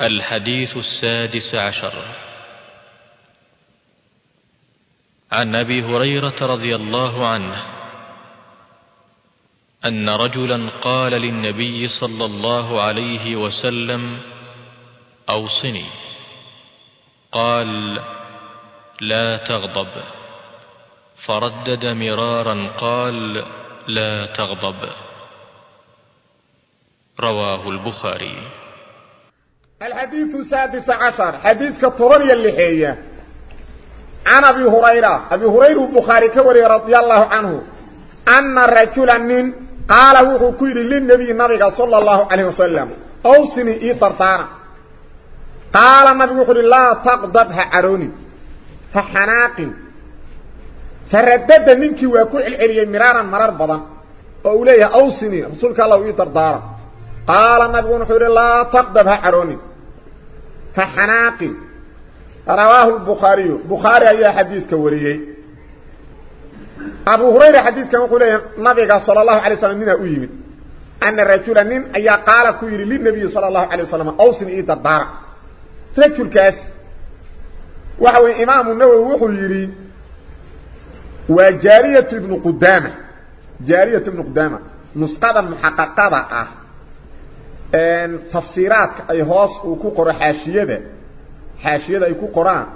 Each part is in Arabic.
الحديث السادس عشر. عن أبي هريرة رضي الله عنه أن رجلا قال للنبي صلى الله عليه وسلم أوصني. قال لا تغضب. فردد مرارا قال لا تغضب. رواه البخاري. الحديث السادس عشر حديث كطرني اللحية عن أبي هريرة أبي هريرة البخاري كوري رضي الله عنه أن رجلا من قال وحو كير للنبي النبي صلى الله عليه وسلم أوصني إي طرطانا قال النبي وحو لا تغضبها عروني فحناق. فردد منك وكو العلي مرارا مرار بضا. وأوليه أوصني رسولك الله إي طرطانا قال النبي وحو لا تغضبها عروني فحناق رواه البخاري. بخاري أي حديث كوريي. أبو هريرة حديث كان يقول النبي صلى الله عليه وسلم منها أيمن. أن الرجل نين أي قال كويري للنبي صلى الله عليه وسلم أوصن إيد الدار رجل كاس. وهو إمام النووي وحو يري وجارية ابن قدامة. جارية ابن قدامة. نسقة محققة أه ان تفسيرات اي هوس أو ku qoro xaashiyada xaashiyada ay ku qoraan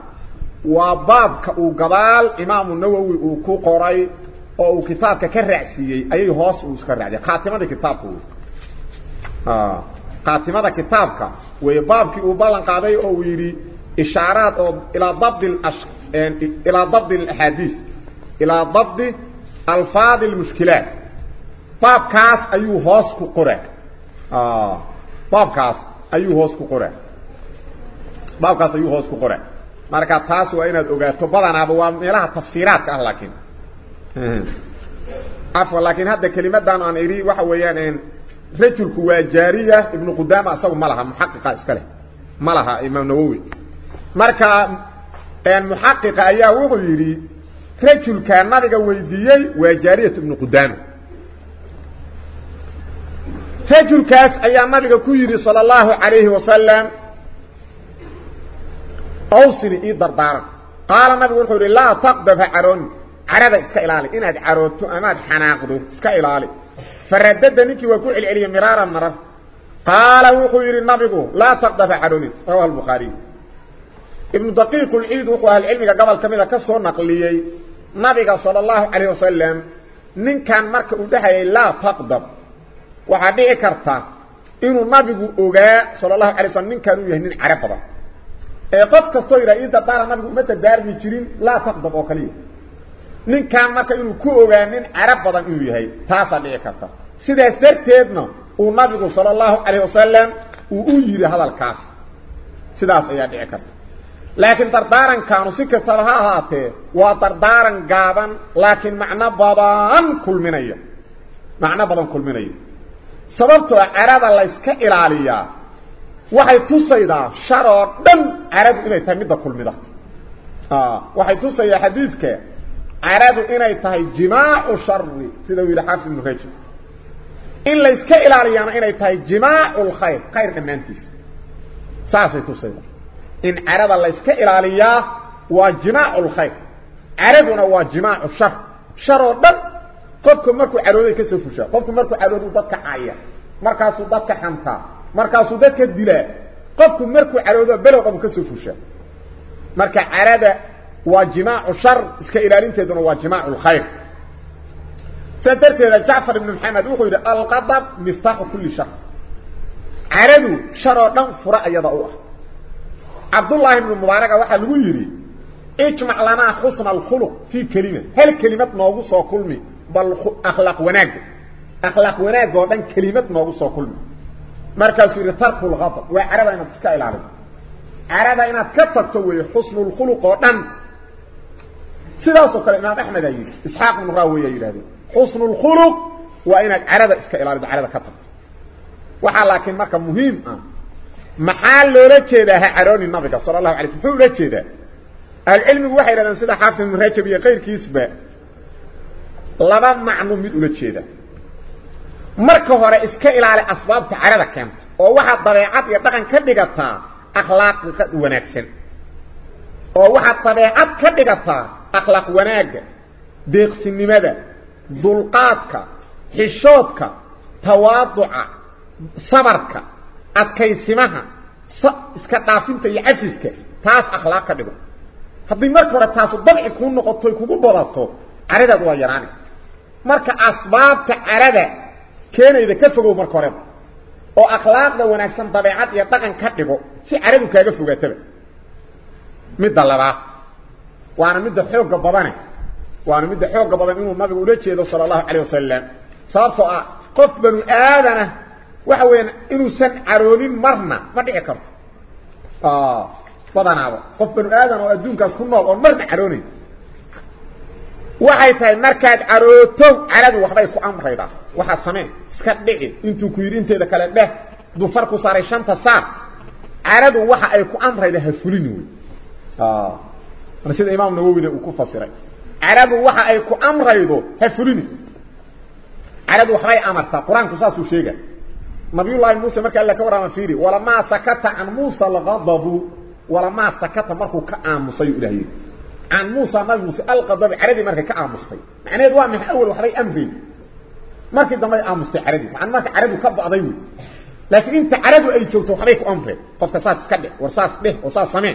waa baabka uu gadaal imaam an-nawawi uu ku qoray oo uu kitaabka ka raacsiiyay ayay hoos uu iska raacday khaatimada kitaabku ah khaatimada kitaabka way baabkii uu ballan qaaday oo uu yiri ishaaraad oo ila dabd al ila dabd al ahadith ila dabd alfaad al mushkilat baabkaas ayuu hoos ku qoray baabkaas ayuu hoos ku qoraa baabkaas ayuu hoos ku qoraa marka taas waa inaad ogaato badanaaba waa meelaha tafsiiraadka ah laakiin. Afwa laakiin hadda kelimadan aan iri waxa weeyaan rajulku waa jaariya ibn qudama asagu malaha muhaqqiqa iska leh. Malaha imam nawawi marka een muhaqqiqa ayaa wuxuu yiri rajulka nabiga weydiiyay waa jaariya ibn qudama فجر كاس أيام نبيك كويري صلى الله عليه وسلم أوصني إيد دردار قال النبي قل لا تقبف عرون عرد إسكايلالي إن أد عرودتو أما أد حناقضو إسكايلالي فردد نكي وكوع العليا مرارا مرة قال وقويري النبي لا تقبف عروني هو البخاري ابن دقيق العيد وقوها العلمي قبل كميدة كسو نقليي نبيك صلى الله عليه وسلم نين كان مركب ودهي لا تقدم waxa dhici karta inuu nabigu ogaa sallallahu alayhi wasallam ninkan uu yahay nin carab badan ee qof kasto yiraahdo inta daara nabigu uma tadaarmi jirin la taqdab oo kaliya ninkan marka inuu ku ogaa nin carab badan inuu yahay taasa dhici karta sidaas darteedna uu nabigu sallallahu alayhi wasallam uu u yiri hadalkaas sidaas ayaa dhici karta laakiin dardaaran kaanu si kastaba ha ahaatee waa dardaaran gaaban laakiin macno badan kulminaya macno badan kulminaya sababtoo carada la iska ilaaliyaa waxay tusaydaa shar oo dhan caradu inay tahay midda kulmida waxay tusaydaa xadiidka caradu inay tahay jimaacu shari sida uu yidhi xaafid in la iska ilaaliyaana inay tahay jimaacu lkhayr khayr dhammaantiisa saasay tusaydaa in carada la iska ilaaliyaa waa jimaacu lkhayr caraduna waa jimaacu shar shar oo dhan qofku markuu carooday ka soo fushaa qofku markuu carooday dadka caaya markaasuu dadka xantaa markaasuu dadka dilaa qofku markuu caroodo belowd abu ka soo fushaa marka carada waa jimaacu shar iska ilaalinteeduna waa jimaacu lkhayr sadarteeda jacfar ibn maxamed wuxuu yidhi alqadab miftaaxu kulli shar caradu shar oo dhan fura ayada u ah cabdullaahi ibnu mubaaraga waxaa lagu yidhi ijmac lanaa xusna alkhuluq fii kelima hal kelimad noogu soo kulmi بل أخلاق وناك أخلاق وناك قولان كلمة موصة كلمة مركز في ترك الغضب. وعربة إنا تسكى العرب عربة. إنا تكتبتوي حسن الخلق قولان سيداسو قال إنا أحمد أيضا إسحاق من راوية أيضا حسن الخلق وإنا عربة إسكى العرب عربة. كتبت. وحالاكين مركز مهم. آه. محال رجده عرون النبي صلى الله عليه وسلم. رجده العلم هو حيرا سيدا حافظ رجب يقير كيسبه laba macno mid ula jeeda marka hore iska ilaali asbaabta carada keenta oo waxa dabeecad iyo dhaqan ka dhigataa akhlaaq wanaagsan oo waxaad dabeecad ka dhigataa akhlaaq wanaagga deeqsinimada dulqaadka xishoodka tawaaduca sabarka adkaysimaha iska dhaafinta iyo cafiska taas akhlaaq ka dhigo haddii marka hore taasu dabci kuu noqoto kugu badato caradaad waa yaraani marka asbaabta carada keenayda ka fogow marka horeba oo akhlaaqda wanaagsan dabeecad iyo dhaqan ka dhigo si caradu kaaga fogaataba midda labaad waana midda xooga badane waana midda xooga badan inuu nabigu ula jeedo sala allahu calayh wasalam sababtoo ah qof banu aadana waxa weeyaan inuusan caroonin marna ma dhici karto badanaaba qof banu aadan oo adduunkaas ku nool oon marna caroonayn waxay tahay markaad carooto caradu waxbay ku amraydaa waxaa samee iska dhici intuu ku yidhi inteeda kale dheh dufar ku saaray shanta saar caradu waxa ay ku amrayda ha fulini wey sida imaam nawowina uu ku fasiray caradu waxa ay ku amraydo ha fulini caradu waxbay amartaa qur-aanku saasuu sheega nabiyullaahi muuse marka alla ka warrama fiiri walamaa sakata can muusa alqadabu walamaa sakata markuu ka aamusay ilaah عن موسى نبي موسى ألقى الضبع مركا كأمستي. معناه دواء من أول وحلي أنبي مركا الضبع أمستي عردي فعن ماك عربي كبه أضيوي. لكن إنت عربي أي كوتو خليك أنبي قفت ساس كده ورساس به ورساس سمع.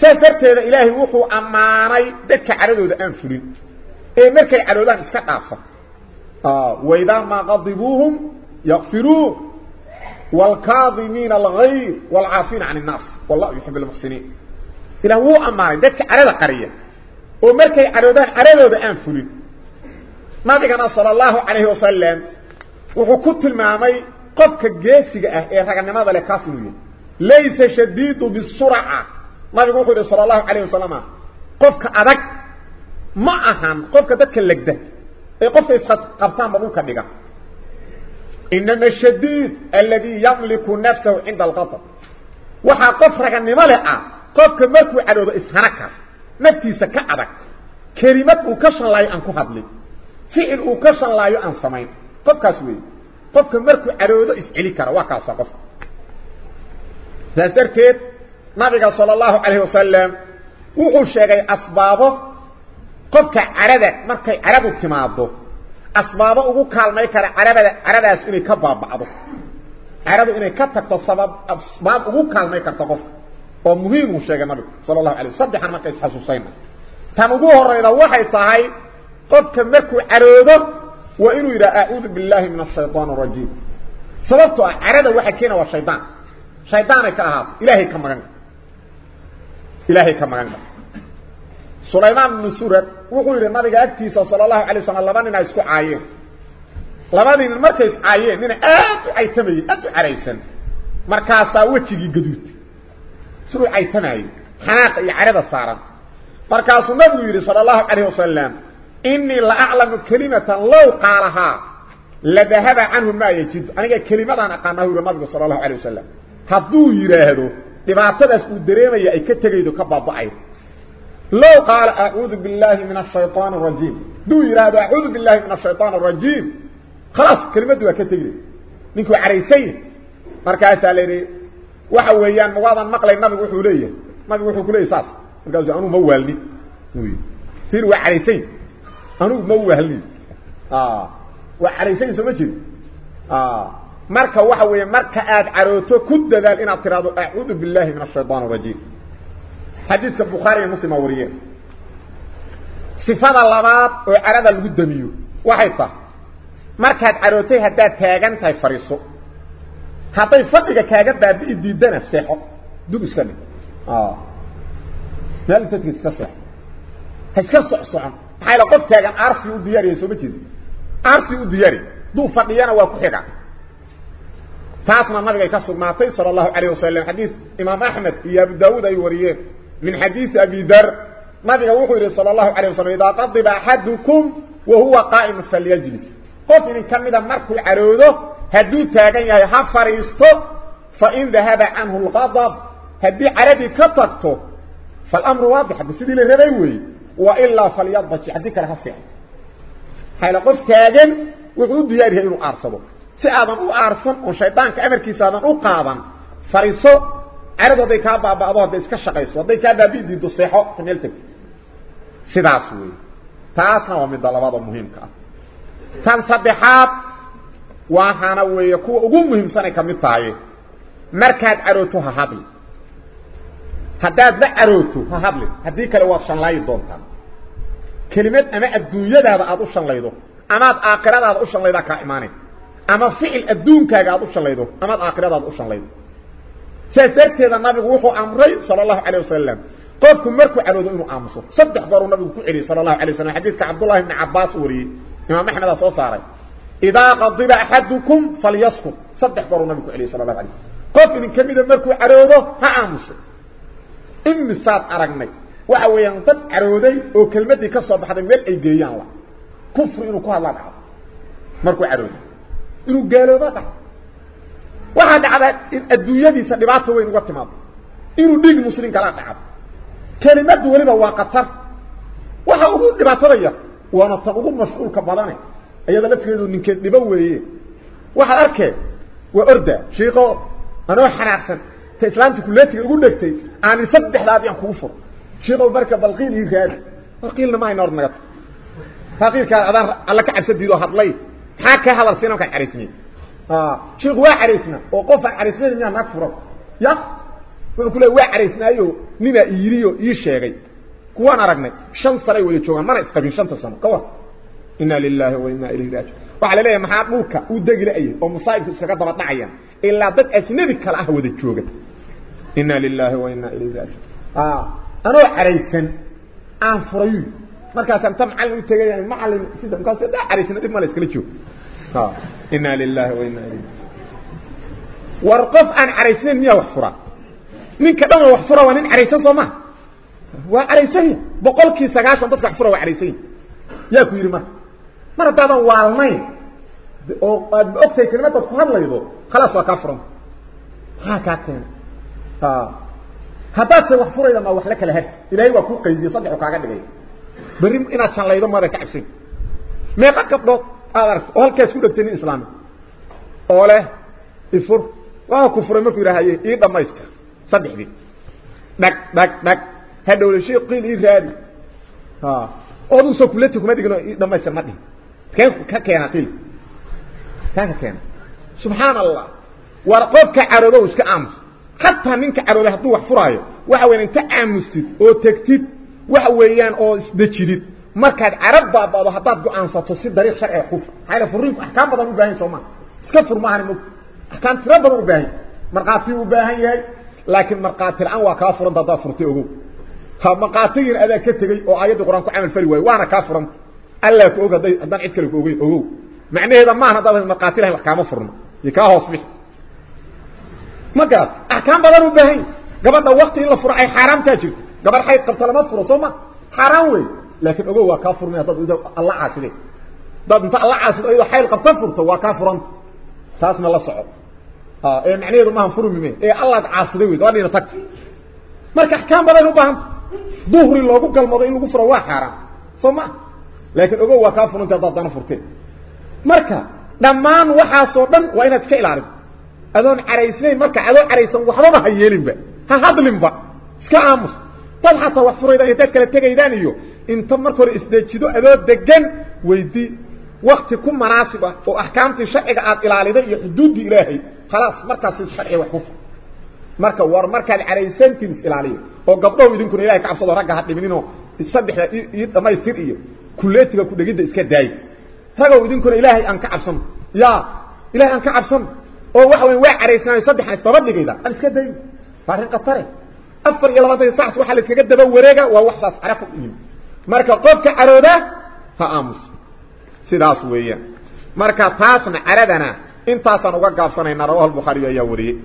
سافرت إلى إلهي وقو أماني دك عربي ذا أنفلين إيه مركا عردي ذا اسكت آه، عفا وإذا ما غضبوهم يغفروه والكاظمين الغير والعافين عن الناس. والله يحب المحسنين. Ilah wuu ammaanay dadka carada qariya oo markay caroodaan caradooda aan fulin nabigana salى اllahu calayhi wasalam wuxuu ku tilmaamay qofka geesiga ah ee raganimada leh kaas inuu laysa shadiidu bisurca nabigu wuxuu اllahu alayه wasalam qofka adag ma ahan qofka dadka legda ee qofka isqabtaanba dhulka dhiga inama shadiid aladi yamliku nafsahu cinda alqadab waxaa qof raganimo leh ah qofka markuu cadhoodo ishana kara naftiisa ka adag kelimad uu ka shanlaayo aan ku hadlin ficil uu ka shanlaayo aan samayn qofkaas weeye qofka markuu cadhoodo isceli kara waa kaasa qofka saas darteed nabiga sala allahu calayhi wasalam wuxuu sheegay asbaabo qofka carada markay caradu timaado asbaabo ugu kaalmay kara carabada caradaas inay ka baaba'do caradu inay ka tagto sabab asbaab ugu kaalmay karta qofka oo muhiim uu sheegay nabigu sala allahu alay saddexan marka isxasuusayna tan ugu horayda waxay tahay qofka markuu caroodo waa inuu yidhaha acuudu billahi min ashayطaan arajiim sababtoo ah carada waxa keena waa shaydaan shaydaanay ka ahaato ilaahay ka magan ilaahay ka magan sulaymaan ibnu surad wuxuu yidhi nabiga agtiisa sala allahu alay slam laba nin isku caayeen labadii nin markay is caayeen nina aad u caytamayey aad u caraysan markaasaa wejigii gaduud سرو عيتناي. حاق يعرب صار بركاس النبي صلى الله عليه وسلم إني لا اعلم كلمة لو قالها لذهب عنه ما يجد. أنا أقول كلمة أنا قناه النبي صلى الله عليه وسلم. حدو يرهدو دباته اسو دريميا اي كتغيدو كبابعي لو قال أعوذ بالله من الشيطان الرجيم. دو يرهدو أعوذ بالله من الشيطان الرجيم. خلاص كلمة دو كتغيدو نيكو عريسين بركاس عليه waxa weeyaan magaadan maqlay nabigu wuxuu leeyahay nabigu wuxuu ku leeyahy saas markaasu anugu ma waalnin ir waa caraysany anugu ma waalnin waa caraysany soo ma jeedi marka waxa weeya marka aad carooto ku dadaal inaad tiraahdo acuudu biاllahi min الshayطaan الrajiim xadiidka bukhaari iyo muslim aa wariyeen sifada labaad oo carada lagu damiyo waxay tahay markaad carootay haddaad taagan tahay fariiso هذا فقه كاغا بابي ديدنا سيخو دوب اسكني آه. نال تتي تصح هيك صح صح حيل قف كاغا ارسي ودياري سو دي ارسي ودياري دو فقيانا واكو خيغا فاطمة النبي قال كسو ما تي صلى الله عليه وسلم. حديث إمام أحمد يا ابو داوود أي ورية. من حديث أبي ذر. ما بيقول وخر صلى الله عليه وسلم إذا قضى أحدكم وهو قائم فليجلس. قف إن كمل مركو عروده هدو تاغن يا حفرستو فإن ذهب عنه الغضب هدي عربي كتقته فالأمر واضح سيدي الريوي وإلا فليضج حدك الحسي هاي لقف تاغن وخذ دياره إنه أرسبه. سي آدم أو أرسن أو شيطان كأمر كي سادن أو قادن فريسو عربه بك بابا ابو ده اسك شقيس ودي كابي دي دصيحه كملتك سيداسوي تاسا ومي دلاواد تنصبحات waxaana weeye kuwa ugu muhiimsanay ka mid tahay markaad carooto ha hadli haddaad la carooto ha hadli haddii kale waad shanlaayi doontaan kelimad ama adduunyadaada aad u shanlaydo amaad aakhiradaada u shanlaydaa kaa imaanay ama ficil adduunkaaga aad u shanlaydo amaad aakhiradaada u shanlaydo sidaas darteeda nabigu wuxuu amray sala allahu calayh wasalam qofku markuu caroodo inuu aamuso saddex gooruu nabigu ku celiyey sala allahu alay wasalam xadiidka cabdullahi bni cabbaas wariyey imaam axmeda soo saaray إذا قضب أحدكم فليسكن صدح بارو نبيك عليه الصلاة والعليم قف إذن كميدا مركو عروضه ها عامسه إن الساد عرقني وعو ينطب عروضي وكلمتي كسوا بحضن ميل أي ديان الله كفر إنو كوه الله بعض مركو عروضي. إنو قالوا بطا وحد عدد إن الدنيا دي سنباته وين وقتماد إنو ديق مسلين كلا بعض كلمات دولي بواقتر وحاوهو دباته ليا وأنا تقضو مشغول كبالاني. Iyada lafteedu ninkeed dhibo weeye waxaad arkee waa orda shiiqo anoo xanaaqsan ta islaamta kuleetiga ugu dhegtay aani saddexdaadi aan kugu furo shiiqow marka balqiil ii raadi balqiilna ma ayna or nagata taqiilkaa adaan alla ka cabsa diido hadlay maxaa ka hadal siina kaan caraysnay shiiku waa caraysna oo qof aan caraysnayn miyaa naag furan ya wuxuu ku leey waa caraysnaayo ninaa iyiriyo ii sheegay kuwaan aragnay shan sanay wada joogaan mana isqabin shanta sano ka war inna lillahi wa inna ilayhi raajiun waxaa la leeyahay maxaa dhulka u degi la-ayay oo masaa'ibku iskaga daba dhacayaan ilaa dad ajnabi kale ah wada jooga inna lillahi wa inna ilayhi raajiun anoo caraysan aan furayu markaasaan ta macallin u tegaya macallin sida markaas daa caraysna dhib male iskala joog inna lillahi wa inna ilayhi war qof aan caraysnayn miyaa wax fura ninka dhan wax fura waa nin caraysan soo ma waa caraysanya boqolkii sagaashan dadka wax fura waa caraysanya yaa ku yidhi marka waa kaa furan maxaa kaa keena haddaadse wax furayda ma wax la kala har ilaahay waa kuu qaydiyo saddex kaaga dhigay berri inaad shanlaydo mara ka cabsan meeqa gabdhood aad aragto oo halkaas ku dhegtay nin islaami oo leh ifur waa ku furay markuu yidhaahaye ii dhamaystir saddexdii dhag dhag dhag hadhowle shay qiil ii raadi oduusa kuleti kuma dhigin oo ii dhamaystir ma dhihin ka ka keena subxaan allah war qofka caroodo iska aamus hataa ninka carooday hadduu wax furaayo waxa weyan inta aamustid oo tegtid waxa weeyaan oo isdejidid markaad carab baabado haddaad go-aansato si dariiq sharciga ku fur maxaa furinku axkaam badan u baahan soo maa iska fur maahan mog axkaam tiro badan u baahan markhaati u baahan yahay laakiin markhaati la-aan waa kaa furanta haddaad furtay ogow ha markhaatigiina adaa ka tegey oo aayadda qur-aan ku camal fali waayo waana kaa furanta الله كوغا داي ان عيد كوغي اوو معنيه ما هنا دابا المقاتل هي الاحكام فرنا يكاه أصبح. ما قال؟ أحكام بدل وبهي. قبل وقت إلا فرع اي حرام تاجي. قبل حي قبل طلبات فرصا ما حراوي لكن اوغو وا كافر ما دابا الله عاصلي دابا انت الله عاصد اي حي قبل فرصا وا كافر ساسنا الله صعب. آه اي معنيه ما هم فرمي مين. اي الله عاصد وي. دابا تك marka ahkaam badan u baahan dhuhri loogu galmado in lagu furo waa xaraam soo laakiin ogow waa kaa furanta haddaad dana furteen marka dhammaan waxaasoo dhan waa inaad iska ilaalido adoon caraysnayn marka adoo caraysan waxbaba ha yeelinba ha hadlinba iska aamus dad xataa wax furayda intaad kala tegaydaan iyo inta marka hore isdejido adoo degan weydii wakti ku manaasib ah oo axkaamtii sharciga aad ilaaliday iyo xuduuddii ilaahay khalaas markaas si sharciga wax ku fur marka war markaad caraysantiin is ilaaliyo oo gabdhow idinkuna ilahay ka cabsado ragga ha dhibininoo saddexda ii dhamaystir iyo kuleetiga ku dhegidda iska daayo ragow idinkuna ilaahay aan ka cabsano ya ilahay aan ka cabsano oo waxa weya waa caraysnaay saddexan isdaba dhigayda aan iska dayn waa arrin khatare afar iyo labaatan sacs waxaa la iskaga daba wareega waa wax saas ku yimi marka qofka carooda ha aamus sidaas weeyaan marka taasna caradana intaasaan uga gaabsanayna rawahu albukhaariyo ayaa wariyey